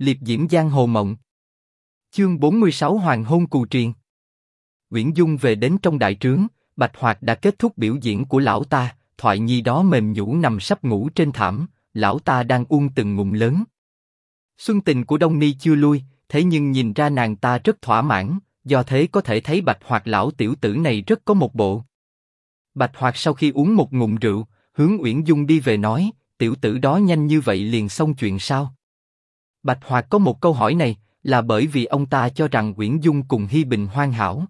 liệp diễm giang hồ mộng. Chương 46 Hoàng hôn cù truyền Uyển Dung về đến trong đại trướng, Bạch Hoạt đã kết thúc biểu diễn của lão ta, thoại nhi đó mềm nhũ nằm sắp ngủ trên thảm, lão ta đang uông từng ngụm lớn. Xuân tình của Đông Ni chưa lui, thế nhưng nhìn ra nàng ta rất thỏa mãn, do thế có thể thấy Bạch Hoạt lão tiểu tử này rất có một bộ. Bạch Hoạt sau khi uống một ngụm rượu, hướng Uyển Dung đi về nói, tiểu tử đó nhanh như vậy liền xong chuyện sao? Bạch Hoạt có một câu hỏi này, là bởi vì ông ta cho rằng Uyển Dung cùng Hi Bình hoàn hảo.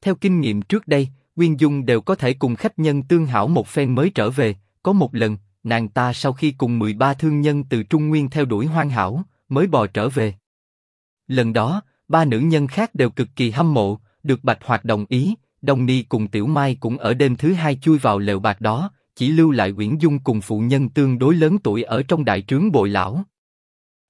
Theo kinh nghiệm trước đây, Uyển Dung đều có thể cùng khách nhân tương hảo một phen mới trở về. Có một lần, nàng ta sau khi cùng 13 thương nhân từ Trung Nguyên theo đuổi hoàn hảo, mới bò trở về. Lần đó, ba nữ nhân khác đều cực kỳ hâm mộ, được Bạch Hoạt đồng ý. Đồng Ni cùng Tiểu Mai cũng ở đêm thứ hai chui vào lều bạc đó, chỉ lưu lại Uyển Dung cùng phụ nhân tương đối lớn tuổi ở trong đại trướng bội lão.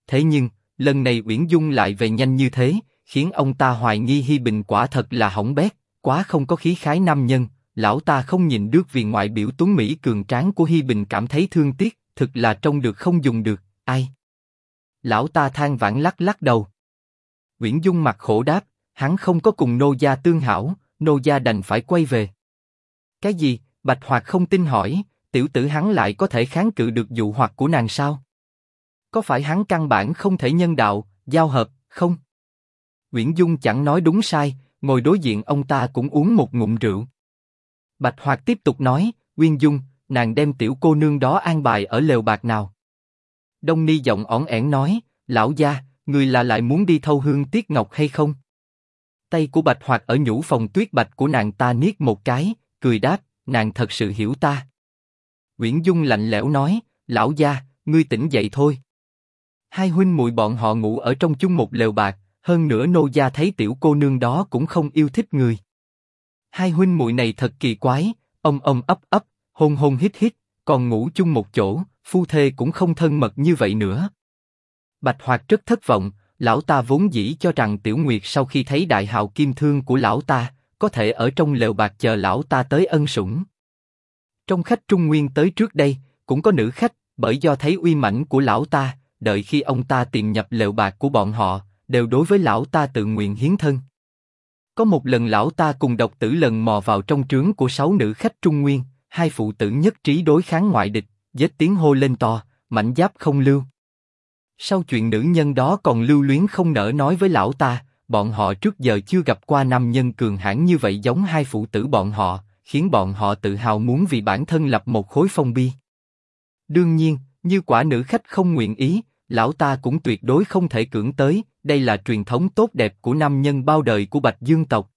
Thế nhưng, lần này Uyển Dung lại về nhanh như thế, khiến ông ta hoài nghi Hi Bình quả thật là hỏng bét, quá không có khí khái nam nhân. Lão ta không nhìn được vì ngoại biểu tuấn mỹ cường tráng của Hi Bình cảm thấy thương tiếc, thực là trông được không dùng được, ai? Lão ta than vãn lắc lắc đầu. Uyển Dung mặt khổ đáp, hắn không có cùng nô gia tương hảo, nô gia đành phải quay về. Cái gì? Bạch Hoạt không tin hỏi, tiểu tử hắn lại có thể kháng cự được dụ hoặc của nàng sao? Có phải hắn căn bản không thể nhân đạo, giao hợp, không? Nguyễn Dung chẳng nói đúng sai, ngồi đối diện ông ta cũng uống một ngụm rượu. Bạch Hoạt tiếp tục nói, Nguyên Dung, nàng đem tiểu cô nương đó an bài ở lều bạc nào? Đông Ni giọng ỏn ẻn nói, lão gia, người là lại muốn đi thâu hương tiết ngọc hay không? Tay của Bạch Hoạt ở nhũ phòng tuyết bạch của nàng ta niết một cái, cười đáp, nàng thật sự hiểu ta. Nguyễn Dung lạnh lẽo nói, lão gia, ngươi tỉnh dậy thôi. Hai huynh muội bọn họ ngủ ở trong chung một lều bạc, hơn nữa nô gia thấy tiểu cô nương đó cũng không yêu thích người. Hai huynh muội này thật kỳ quái, ông ông ấp ấp, hôn hôn hít hít, còn ngủ chung một chỗ, phu thê cũng không thân mật như vậy nữa. Bạch Hoạt rất thất vọng, lão ta vốn dĩ cho rằng Tiểu Nguyệt sau khi thấy đại hào kim thương của lão ta, có thể ở trong lều bạc chờ lão ta tới ân sủng. Trong khách Trung Nguyên tới trước đây, cũng có nữ khách, bởi do thấy uy mãnh của lão ta, đợi khi ông ta tìm nhập lều bạc của bọn họ, đều đối với lão ta tự nguyện hiến thân. Có một lần lão ta cùng độc tử lần mò vào trong trướng của sáu nữ khách Trung Nguyên, hai phụ tử nhất trí đối kháng ngoại địch, giết tiếng hô lên to, mảnh giáp không lưu. Sau chuyện nữ nhân đó còn lưu luyến không nỡ nói với lão ta, bọn họ trước giờ chưa gặp qua nam nhân cường hãn như vậy giống hai phụ tử bọn họ, khiến bọn họ tự hào muốn vì bản thân lập một khối phong bi. Đương nhiên, như quả nữ khách không nguyện ý, lão ta cũng tuyệt đối không thể cưỡng tới, đây là truyền thống tốt đẹp của nam nhân bao đời của Bạch Dương tộc.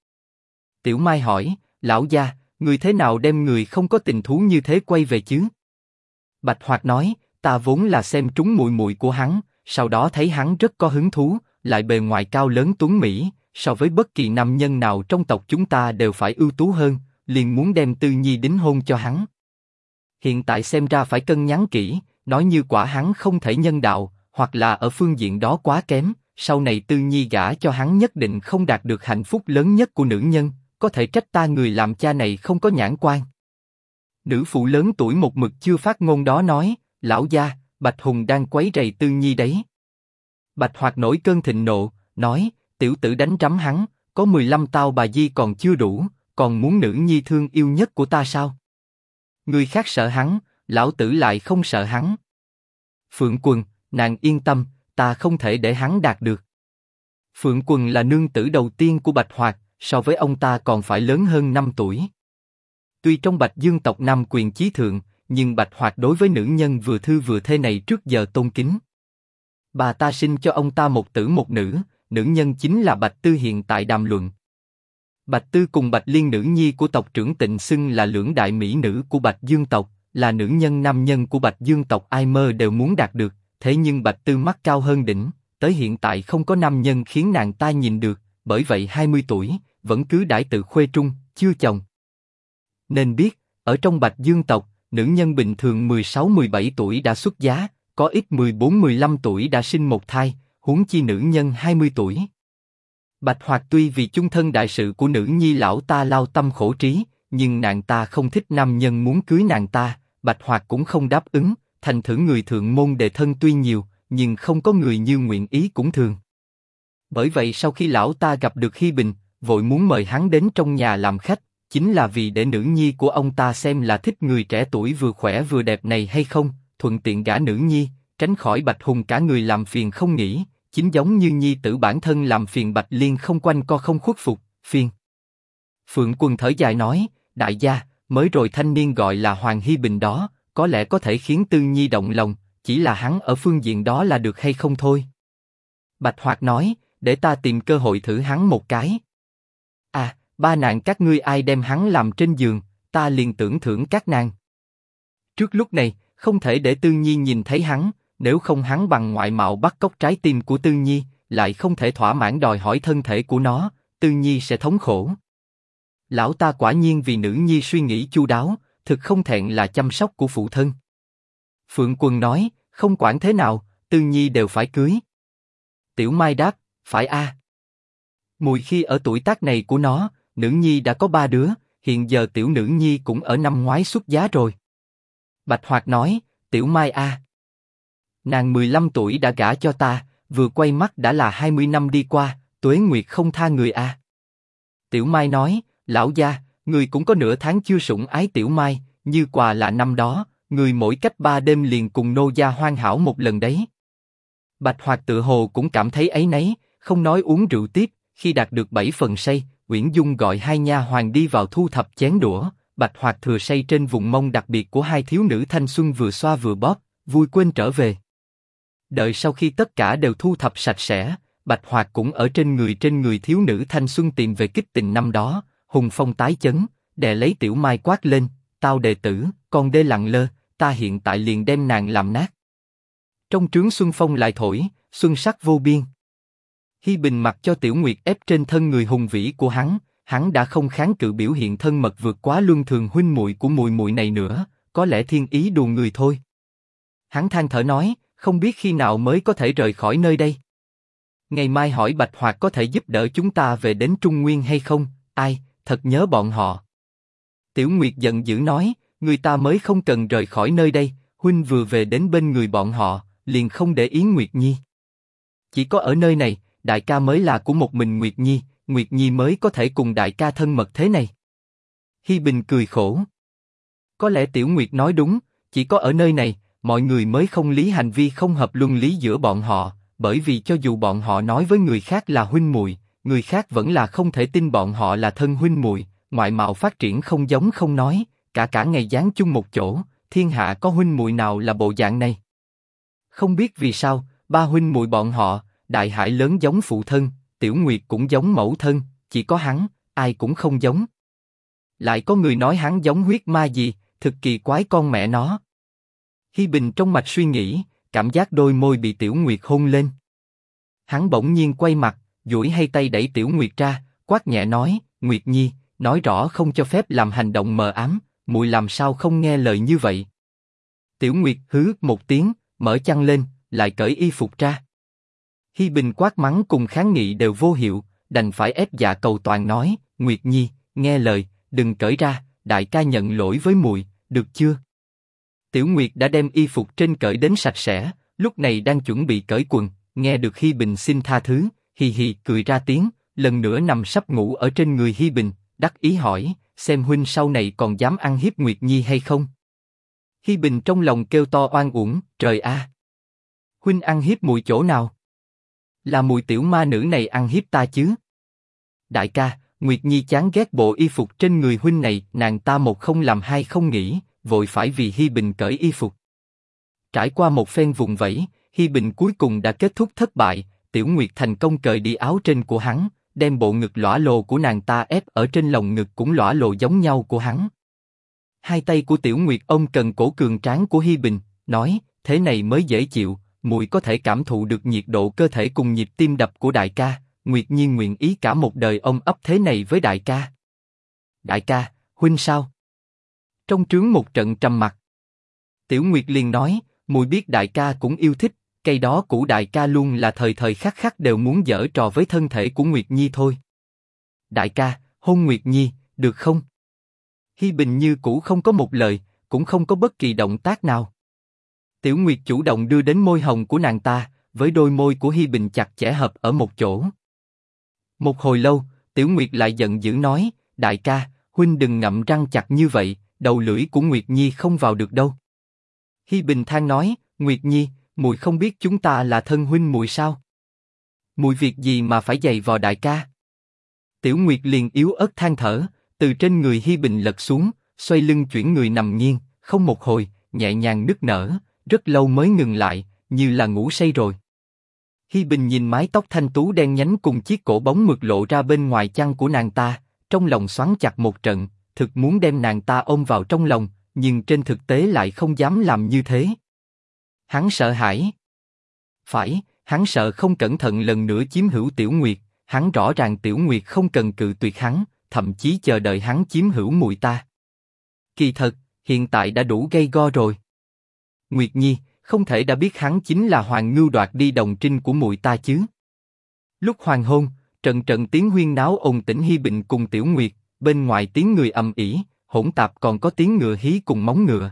Tiểu Mai hỏi, lão gia, người thế nào đem người không có tình thú như thế quay về chứ? Bạch Hoạt nói, ta vốn là xem trúng mùi mùi của hắn, sau đó thấy hắn rất có hứng thú, lại bề ngoài cao lớn tuấn mỹ, so với bất kỳ nam nhân nào trong tộc chúng ta đều phải ưu tú hơn, liền muốn đem Tư Nhi đính hôn cho hắn. Hiện tại xem ra phải cân nhắc kỹ, nói như quả hắn không thể nhân đạo, hoặc là ở phương diện đó quá kém, sau này Tư Nhi gả cho hắn nhất định không đạt được hạnh phúc lớn nhất của nữ nhân, có thể trách ta người làm cha này không có nhãn quan. Nữ phụ lớn tuổi một mực chưa phát ngôn đó nói, lão gia, Bạch Hùng đang quấy rầy Tư Nhi đấy. Bạch Hoạt nổi cơn thịnh nộ, nói, tiểu tử đánh trắm hắn, có 15 tao bà di còn chưa đủ, còn muốn nữ nhi thương yêu nhất của ta sao? Người khác sợ hắn, lão tử lại không sợ hắn. Phượng Quần, nàng yên tâm, ta không thể để hắn đạt được. Phượng Quần là nương tử đầu tiên của Bạch Hoạt, so với ông ta còn phải lớn hơn 5 tuổi. Tuy trong Bạch Dương tộc Nam quyền chí thượng, nhưng Bạch Hoạt đối với nữ nhân vừa thư vừa thê này trước giờ tôn kính. Bà ta sinh cho ông ta một tử một nữ, nữ nhân chính là Bạch Tư hiện tại đàm luận. Bạch Tư cùng Bạch Liên nữ nhi của tộc trưởng Tịnh xưng là lưỡng đại mỹ nữ của Bạch Dương tộc, là nữ nhân nam nhân của Bạch Dương tộc ai mơ đều muốn đạt được, thế nhưng Bạch Tư mắt cao hơn đỉnh, tới hiện tại không có nam nhân khiến nàng ta nhìn được, bởi vậy 20 tuổi, vẫn cứ đãi tự khuê trung, chưa chồng. Nên biết, ở trong Bạch Dương tộc, nữ nhân bình thường 16-17 tuổi đã xuất giá, có ít 14-15 tuổi đã sinh một thai, huống chi nữ nhân 20 tuổi. Bạch Hoạt tuy vì chung thân đại sự của nữ nhi lão ta lao tâm khổ trí, nhưng nàng ta không thích nam nhân muốn cưới nàng ta, Bạch Hoạt cũng không đáp ứng. Thành thử người thượng môn đề thân tuy nhiều, nhưng không có người như nguyện ý cũng thường. Bởi vậy sau khi lão ta gặp được Hi Bình, vội muốn mời hắn đến trong nhà làm khách, chính là vì để nữ nhi của ông ta xem là thích người trẻ tuổi vừa khỏe vừa đẹp này hay không, thuận tiện gả nữ nhi, tránh khỏi Bạch Hùng cả người làm phiền không nghĩ, chính giống như nhi tử bản thân làm phiền Bạch Liên không quanh co không khuất phục, phiền. Phượng Quân thở dài nói, đại gia, mới rồi thanh niên gọi là Hoàng hi Bình đó, có lẽ có thể khiến Tư Nhi động lòng, chỉ là hắn ở phương diện đó là được hay không thôi. Bạch Hoạt nói, để ta tìm cơ hội thử hắn một cái. À, ba nàng các ngươi ai đem hắn làm trên giường, ta liền tưởng thưởng các nàng. Trước lúc này, không thể để Tư Nhi nhìn thấy hắn, nếu không hắn bằng ngoại mạo bắt cóc trái tim của Tư Nhi, lại không thể thỏa mãn đòi hỏi thân thể của nó, Tư Nhi sẽ thống khổ. Lão ta quả nhiên vì nữ nhi suy nghĩ chu đáo, thực không thẹn là chăm sóc của phụ thân. Phượng Quân nói, không quản thế nào, Tư Nhi đều phải cưới. Tiểu Mai đáp, phải a. Mùi khi ở tuổi tác này của nó, nữ nhi đã có ba đứa, hiện giờ tiểu nữ nhi cũng ở năm ngoái xuất giá rồi. Bạch Hoạt nói, tiểu Mai a. Nàng 15 tuổi đã gả cho ta, vừa quay mắt đã là 20 năm đi qua, tuế nguyệt không tha người a. Tiểu Mai nói, lão gia, người cũng có nửa tháng chưa sủng ái Tiểu Mai, như quà là năm đó, người mỗi cách ba đêm liền cùng nô gia hoan hảo một lần đấy. Bạch Hoạt tự hồ cũng cảm thấy ấy nấy, không nói uống rượu tiếp, khi đạt được bảy phần say, Uyển Dung gọi hai nha hoàng đi vào thu thập chén đũa, Bạch Hoạt thừa say trên vùng mông đặc biệt của hai thiếu nữ thanh xuân vừa xoa vừa bóp, vui quên trở về. Đợi sau khi tất cả đều thu thập sạch sẽ, Bạch Hoạt cũng ở trên người trên người thiếu nữ thanh xuân tìm về kích tình năm đó, hùng phong tái chấn, đè lấy tiểu mai quát lên, tao đệ tử, con đê lặng lơ, ta hiện tại liền đem nàng làm nát. Trong trướng xuân phong lại thổi, xuân sắc vô biên. Hi Bình mặc cho Tiểu Nguyệt ép trên thân người hùng vĩ của hắn, hắn đã không kháng cự biểu hiện thân mật vượt quá luân thường huynh muội của mùi muội này nữa, có lẽ thiên ý đùa người thôi. Hắn than thở nói, không biết khi nào mới có thể rời khỏi nơi đây. Ngày mai hỏi Bạch Hoạt có thể giúp đỡ chúng ta về đến Trung Nguyên hay không? Ai, thật nhớ bọn họ. Tiểu Nguyệt giận dữ nói, người ta mới không cần rời khỏi nơi đây, huynh vừa về đến bên người bọn họ, liền không để ý Nguyệt Nhi. Chỉ có ở nơi này, đại ca mới là của một mình Nguyệt Nhi, Nguyệt Nhi mới có thể cùng đại ca thân mật thế này. Hi Bình cười khổ. Có lẽ Tiểu Nguyệt nói đúng, chỉ có ở nơi này, mọi người mới không lý hành vi không hợp luân lý giữa bọn họ, bởi vì cho dù bọn họ nói với người khác là huynh muội, người khác vẫn là không thể tin bọn họ là thân huynh muội, ngoại mạo phát triển không giống không nói, cả cả ngày dán chung một chỗ, thiên hạ có huynh muội nào là bộ dạng này? Không biết vì sao, ba huynh muội bọn họ, đại hải lớn giống phụ thân, tiểu nguyệt cũng giống mẫu thân, chỉ có hắn, ai cũng không giống. Lại có người nói hắn giống huyết ma gì, thực kỳ quái con mẹ nó. Hi Bình trong mạch suy nghĩ, cảm giác đôi môi bị tiểu nguyệt hôn lên. Hắn bỗng nhiên quay mặt, duỗi hai tay đẩy tiểu nguyệt ra, quát nhẹ nói, Nguyệt Nhi, nói rõ không cho phép làm hành động mờ ám, muội làm sao không nghe lời như vậy? Tiểu Nguyệt hứ một tiếng, mở chăn lên, lại cởi y phục ra. Hi Bình quát mắng cùng kháng nghị đều vô hiệu, đành phải ép dạ cầu toàn nói, Nguyệt Nhi, nghe lời, đừng cởi ra, đại ca nhận lỗi với muội, được chưa? Tiểu Nguyệt đã đem y phục trên cởi đến sạch sẽ, lúc này đang chuẩn bị cởi quần, nghe được Hi Bình xin tha thứ, Hì hì cười ra tiếng, lần nữa nằm sắp ngủ ở trên người Hi Bình, đắc ý hỏi, xem huynh sau này còn dám ăn hiếp Nguyệt Nhi hay không? Hi Bình trong lòng kêu to oan uổng, trời a, huynh ăn hiếp mùi chỗ nào? Là mùi tiểu ma nữ này ăn hiếp ta chứ? Đại ca, Nguyệt Nhi chán ghét bộ y phục trên người huynh này, nàng ta một không làm hai không nghĩ, vội phải vì Hi Bình cởi y phục. Trải qua một phen vùng vẫy, Hi Bình cuối cùng đã kết thúc thất bại, Tiểu Nguyệt thành công cởi đi áo trên của hắn, đem bộ ngực lõa lồ của nàng ta ép ở trên lồng ngực cũng lõa lồ giống nhau của hắn. Hai tay của Tiểu Nguyệt ôm cần cổ cường tráng của Hi Bình, nói, thế này mới dễ chịu, muội có thể cảm thụ được nhiệt độ cơ thể cùng nhịp tim đập của đại ca. Nguyệt Nhiên nguyện ý cả một đời ông ấp thế này với đại ca. Đại ca, huynh sao? Trong trướng một trận trầm mặc. Tiểu Nguyệt liền nói, mùi biết đại ca cũng yêu thích, cây đó cũ đại ca luôn là thời thời khắc khắc đều muốn dở trò với thân thể của Nguyệt Nhi thôi. Đại ca, hôn Nguyệt Nhi, được không? Hi Bình như cũ không có một lời, cũng không có bất kỳ động tác nào. Tiểu Nguyệt chủ động đưa đến môi hồng của nàng ta, với đôi môi của Hi Bình chặt chẽ hợp ở một chỗ. Một hồi lâu, Tiểu Nguyệt lại giận dữ nói, đại ca, huynh đừng ngậm răng chặt như vậy, đầu lưỡi của Nguyệt Nhi không vào được đâu. Hi Bình than nói, Nguyệt Nhi, mùi không biết chúng ta là thân huynh mùi sao? Mùi việc gì mà phải giày vò đại ca? Tiểu Nguyệt liền yếu ớt than thở, từ trên người Hi Bình lật xuống, xoay lưng chuyển người nằm nghiêng, không một hồi, nhẹ nhàng nức nở, rất lâu mới ngừng lại, như là ngủ say rồi. Hi Bình nhìn mái tóc thanh tú đen nhánh cùng chiếc cổ bóng mượt lộ ra bên ngoài chăn của nàng ta, trong lòng xoắn chặt một trận, thực muốn đem nàng ta ôm vào trong lòng, nhưng trên thực tế lại không dám làm như thế. Hắn sợ hãi. Phải, hắn sợ không cẩn thận lần nữa chiếm hữu Tiểu Nguyệt, hắn rõ ràng Tiểu Nguyệt không cần cự tuyệt hắn, thậm chí chờ đợi hắn chiếm hữu mùi ta. Kỳ thật, hiện tại đã đủ gây go rồi. Nguyệt Nhi, không thể đã biết hắn chính là Hoàng Ngưu đoạt đi đồng trinh của mùi ta chứ? Lúc hoàng hôn, trận trận tiếng huyên náo ồn tĩnh Hi Bình cùng Tiểu Nguyệt, bên ngoài tiếng người ầm ỉ hỗn tạp còn có tiếng ngựa hí cùng móng ngựa.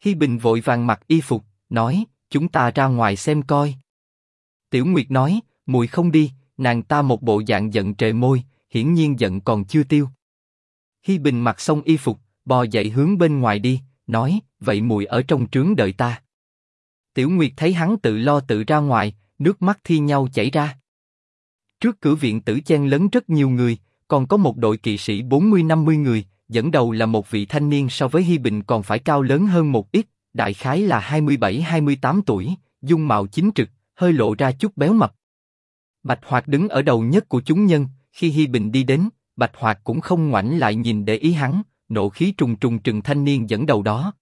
Hi Bình vội vàng mặc y phục, nói, chúng ta ra ngoài xem coi. Tiểu Nguyệt nói, mùi không đi, nàng ta một bộ dạng giận trề môi, hiển nhiên giận còn chưa tiêu. Hi Bình mặc xong y phục, bò dậy hướng bên ngoài đi, nói, vậy mùi ở trong trướng đợi ta. Tiểu Nguyệt thấy hắn tự lo tự ra ngoài, nước mắt thi nhau chảy ra. Trước cửa viện tử chen lớn rất nhiều người, còn có một đội kỵ sĩ 40-50 người, dẫn đầu là một vị thanh niên so với Hi Bình còn phải cao lớn hơn một ít, đại khái là 27-28 tuổi, dung mạo chính trực, hơi lộ ra chút béo mập. Bạch Hoạt đứng ở đầu nhất của chúng nhân, khi Hi Bình đi đến, Bạch Hoạt cũng không ngoảnh lại nhìn để ý hắn, nộ khí trùng trùng trừng thanh niên dẫn đầu đó.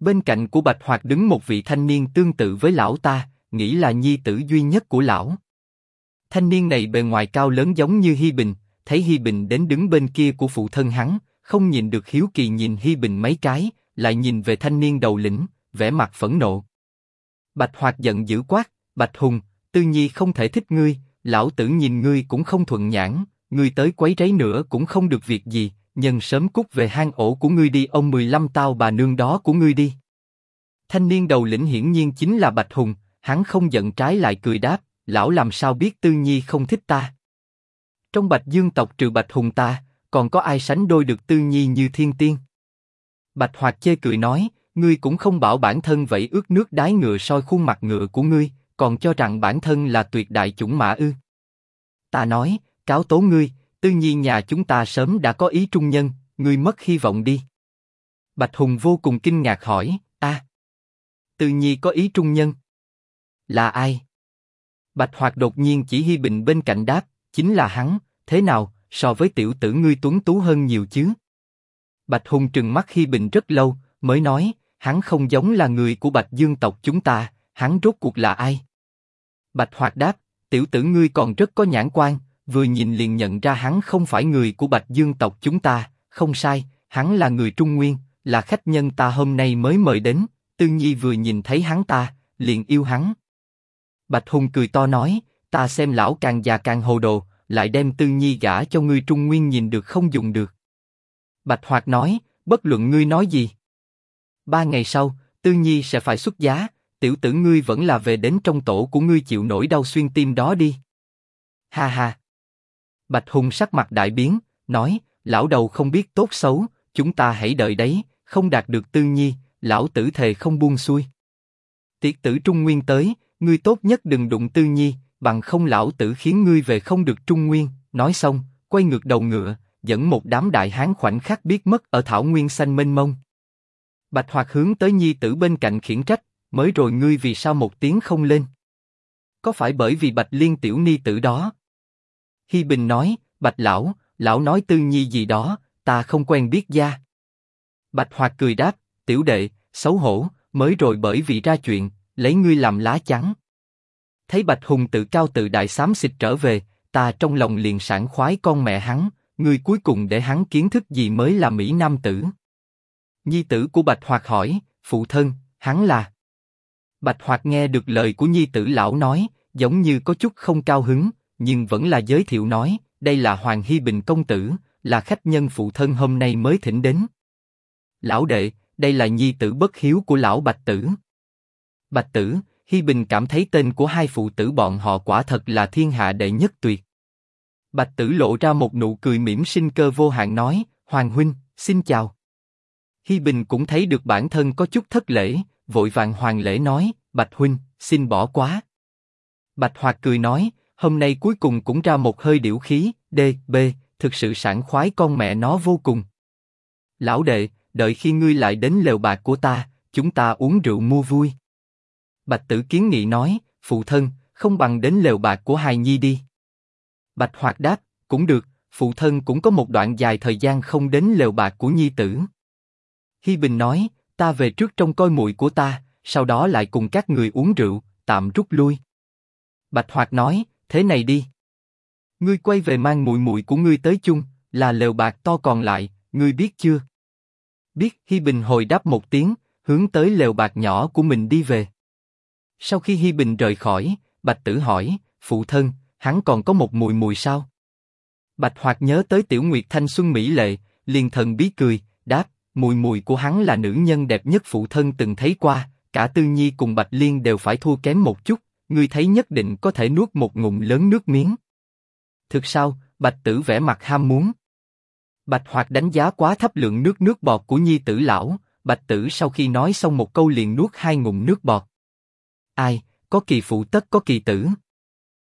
Bên cạnh của Bạch Hoạt đứng một vị thanh niên tương tự với lão ta, nghĩ là nhi tử duy nhất của lão. Thanh niên này bề ngoài cao lớn giống như Hi Bình, thấy Hi Bình đến đứng bên kia của phụ thân hắn, không nhìn được hiếu kỳ nhìn Hi Bình mấy cái, lại nhìn về thanh niên đầu lĩnh, vẻ mặt phẫn nộ. Bạch Hoạt giận dữ quát, Bạch Hùng, Tư Nhi không thể thích ngươi, lão tử nhìn ngươi cũng không thuận nhãn, ngươi tới quấy rấy nữa cũng không được việc gì, nhân sớm cút về hang ổ của ngươi đi ông mười lăm tao bà nương đó của ngươi đi. Thanh niên đầu lĩnh hiển nhiên chính là Bạch Hùng, hắn không giận trái lại cười đáp, lão làm sao biết Tư Nhi không thích ta. Trong Bạch Dương tộc trừ Bạch Hùng ta, còn có ai sánh đôi được Tư Nhi như thiên tiên? Bạch Hoạt chê cười nói, ngươi cũng không bảo bản thân vậy ướt nước đái ngựa soi khuôn mặt ngựa của ngươi, còn cho rằng bản thân là tuyệt đại chủng mã ư? Ta nói, cáo tố ngươi, Tư Nhi nhà chúng ta sớm đã có ý trung nhân, ngươi mất hy vọng đi. Bạch Hùng vô cùng kinh ngạc hỏi, a, Tư Nhi có ý trung nhân? Là ai? Bạch Hoạt đột nhiên chỉ Hi Bình bên cạnh đáp, chính là hắn. Thế nào, so với tiểu tử ngươi tuấn tú hơn nhiều chứ? Bạch Hùng trừng mắt khi Bình rất lâu, mới nói, hắn không giống là người của Bạch Dương tộc chúng ta, hắn rốt cuộc là ai? Bạch Hoạt đáp, tiểu tử ngươi còn rất có nhãn quan, vừa nhìn liền nhận ra hắn không phải người của Bạch Dương tộc chúng ta, không sai, hắn là người Trung Nguyên, là khách nhân ta hôm nay mới mời đến. Tư Nhi vừa nhìn thấy hắn ta, liền yêu hắn. Bạch Hùng cười to nói, ta xem lão càng già càng hồ đồ, lại đem Tư Nhi gả cho ngươi Trung Nguyên nhìn được không dùng được. Bạch Hoạt nói, bất luận ngươi nói gì. Ba ngày sau, Tư Nhi sẽ phải xuất giá, tiểu tử ngươi vẫn là về đến trong tổ của ngươi chịu nổi đau xuyên tim đó đi. Ha ha. Bạch Hùng sắc mặt đại biến, nói, lão đầu không biết tốt xấu, chúng ta hãy đợi đấy, không đạt được Tư Nhi, lão tử thề không buông xuôi. Tiệt tử Trung Nguyên tới, ngươi tốt nhất đừng đụng Tư Nhi, bằng không lão tử khiến ngươi về không được Trung Nguyên. Nói xong, quay ngược đầu ngựa, dẫn một đám đại hán khoảnh khắc biết mất ở thảo nguyên xanh mênh mông. Bạch Hoạt hướng tới Nhi tử bên cạnh khiển trách, mới rồi ngươi vì sao một tiếng không lên? Có phải bởi vì Bạch Liên tiểu ni tử đó? Hi Bình nói, Bạch lão, lão nói Tư Nhi gì đó, ta không quen biết gia. Bạch Hoạt cười đáp, tiểu đệ, xấu hổ, mới rồi bởi vì ra chuyện, lấy ngươi làm lá chắn. Thấy Bạch Hùng tự cao tự đại xám xịt trở về, ta trong lòng liền sảng khoái con mẹ hắn, người cuối cùng để hắn kiến thức gì mới là mỹ nam tử. Nhi tử của Bạch Hoạt hỏi, phụ thân, hắn là. Bạch Hoạt nghe được lời của nhi tử lão nói, giống như có chút không cao hứng, nhưng vẫn là giới thiệu nói, đây là Hoàng Hy Bình công tử, là khách nhân phụ thân hôm nay mới thỉnh đến. Lão đệ, đây là nhi tử bất hiếu của lão Bạch Tử. Bạch Tử, hy Bình cảm thấy tên của hai phụ tử bọn họ quả thật là thiên hạ đệ nhất tuyệt. Bạch Tử lộ ra một nụ cười mỉm sinh cơ vô hạn nói, Hoàng huynh, xin chào. Hi Bình cũng thấy được bản thân có chút thất lễ, vội vàng hoàng lễ nói, Bạch huynh, xin bỏ quá. Bạch Hoạt cười nói, hôm nay cuối cùng cũng ra một hơi điểu khí, D, B, thực sự sảng khoái con mẹ nó vô cùng. Lão đệ, đợi khi ngươi lại đến lều bạc của ta, chúng ta uống rượu mua vui. Bạch Tử kiến nghị nói, phụ thân, không bằng đến lều bạc của hài nhi đi. Bạch Hoạt đáp, cũng được, phụ thân cũng có một đoạn dài thời gian không đến lều bạc của nhi tử. Hi Bình nói, ta về trước trong coi muội của ta, sau đó lại cùng các người uống rượu, tạm rút lui. Bạch Hoạt nói, thế này đi. Ngươi quay về mang muội muội của ngươi tới chung, là lều bạc to còn lại, ngươi biết chưa? Biết. Hi Bình hồi đáp một tiếng, hướng tới lều bạc nhỏ của mình đi về. Sau khi Hi Bình rời khỏi, Bạch Tử hỏi, phụ thân, hắn còn có một mùi mùi sao? Bạch Hoạt nhớ tới Tiểu Nguyệt thanh xuân mỹ lệ, liền thần bí cười, đáp, mùi mùi của hắn là nữ nhân đẹp nhất phụ thân từng thấy qua, cả Tư Nhi cùng Bạch Liên đều phải thua kém một chút, ngươi thấy nhất định có thể nuốt một ngụm lớn nước miếng. Thực sao? Bạch Tử vẻ mặt ham muốn. Bạch Hoạt đánh giá quá thấp lượng nước nước bọt của Nhi Tử lão, Bạch Tử sau khi nói xong một câu liền nuốt hai ngụm nước bọt. Ai, có kỳ phụ tất có kỳ tử.